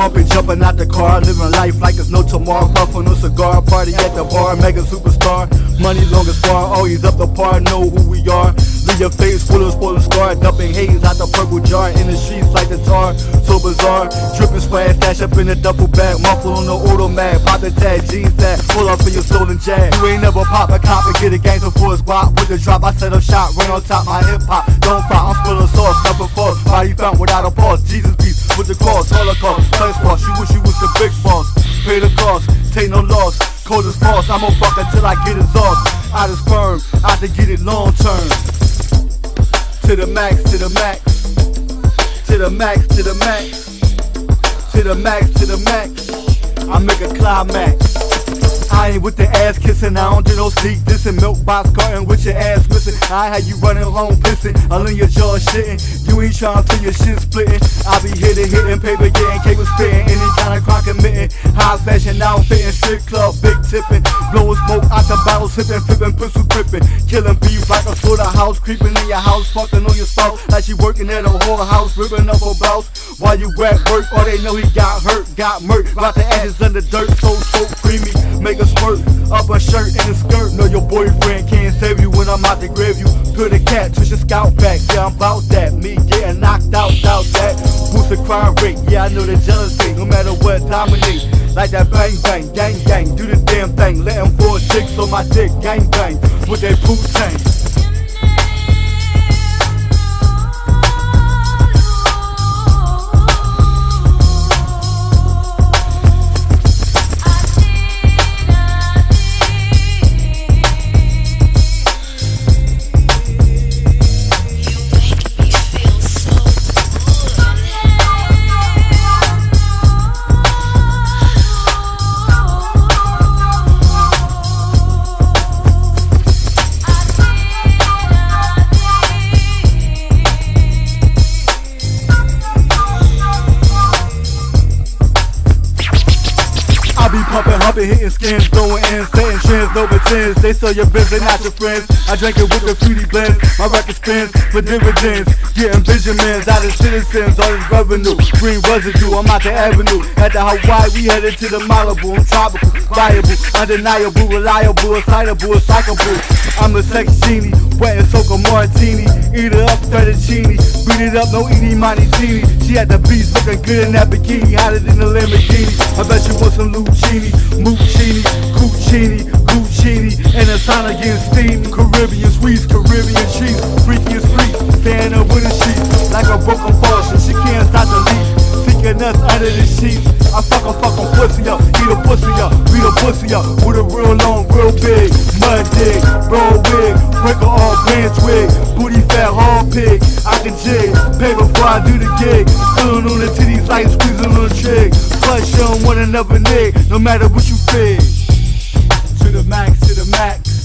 Hopping out the car, living life like there's no tomorrow. Puffing a cigar, party at the bar, mega superstar. Money long as far, always up the par, know who we are. Your face full of spoiler scar, dumping haze out the purple jar in the streets like the tar. So bizarre, dripping splash, dash up in the duffel bag, muffle on the automat, pop the tag, jeans that, pull up for your stolen jag. You ain't never pop a cop and get a gangster for a squat with the drop. I set up shot, run on top, my hip hop, don't fight, I'm spilling sauce, number four, body found without a pause. Jesus peace with the cross, holocaust, place boss, you wish you was the big boss. Pay the cost, take no loss. Cold as false, I'm gon' fuck until I get exhaust. Out of sperm, out to get it long term. To the max, to the max. To the max, to the max. To the max, to the max. I make a climax. I ain't with the ass kissing, I don't do no sneak dissing. Milk box carton with your ass missing. I had you running home pissing, all in your jaw shitting. You ain't trying to your shit splitting. I be hitting, hitting, paper getting, cable spitting. Any kind of crime committing. High fashion outfitting, strip club, big tipping. Blowing smoke out the bottle, sipping, flipping, pistol gripping. Killing beef like a house creeping in your house, fucking on your spouse. Like she working at a whorehouse, ripping up her blouse. While you at work, all they know he got hurt, got murked. Got the ashes in the dirt, so, so creamy. Make a squirt up a shirt and a skirt. No, your boyfriend can't save you when I'm out to grave you. Put a cat, twist your scalp back. Yeah, I'm about that. Me getting knocked out, doubt that. Boost the crime rate. Yeah, I know the jealousy. No matter what, dominate. Like that bang bang, gang gang. Do the damn thing. Let him four chicks on my dick, gang bang. With that poop tank. Be pumping, humping, hitting skins, blowing in, setting trends, no pretends. They sell your biz, they not your friends. I drink it with the fruity blends. My record spins for dividends. Getting Benjamins out of citizens, all this revenue. Green residue, I'm out the avenue. At the Hawaii, we headed to the Malibu. I'm tropical, viable, undeniable, reliable, excitable, psychable. I'm a sex genie, wet and soak a martini. Eat it up, fettuccine. Beat it up, no eating Montini. She had the beach, looking good in that bikini, hotter than the Lamborghini. I bet you want some Lucini, Muccini, Cuccini, Guccini, and a sauna getting steamy. Caribbean sweets, Caribbean cheese, freaky as freak, staying up with a sheet like a broken faucet. She can't stop the leak. Seeking us under the sheets. I fuck a fucking pussy up, eat a pussy up, beat a pussy up with a real long, real big mud dig, bro wig, break her all pants wig, pig. I can jig, pay before I do the gig. Feeling on the titties like squeezing on the trig. Plus, you don't want another nig, no matter what you fig. To the max, to the max,